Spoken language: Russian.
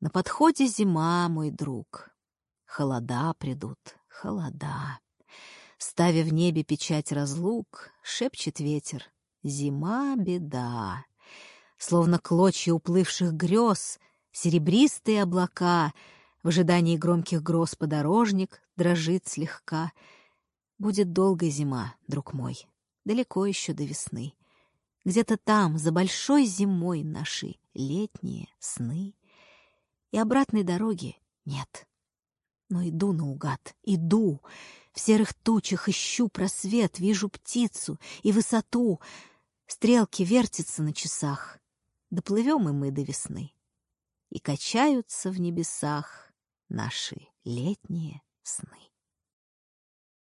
На подходе зима, мой друг. Холода придут, холода. Ставя в небе печать разлук, шепчет ветер. Зима — беда. Словно клочья уплывших грез, серебристые облака, в ожидании громких гроз подорожник дрожит слегка. Будет долгая зима, друг мой, далеко еще до весны. Где-то там, за большой зимой, наши летние сны. И обратной дороги нет. Но иду наугад, иду. В серых тучах ищу просвет, вижу птицу и высоту. Стрелки вертятся на часах. Доплывем и мы до весны. И качаются в небесах наши летние сны.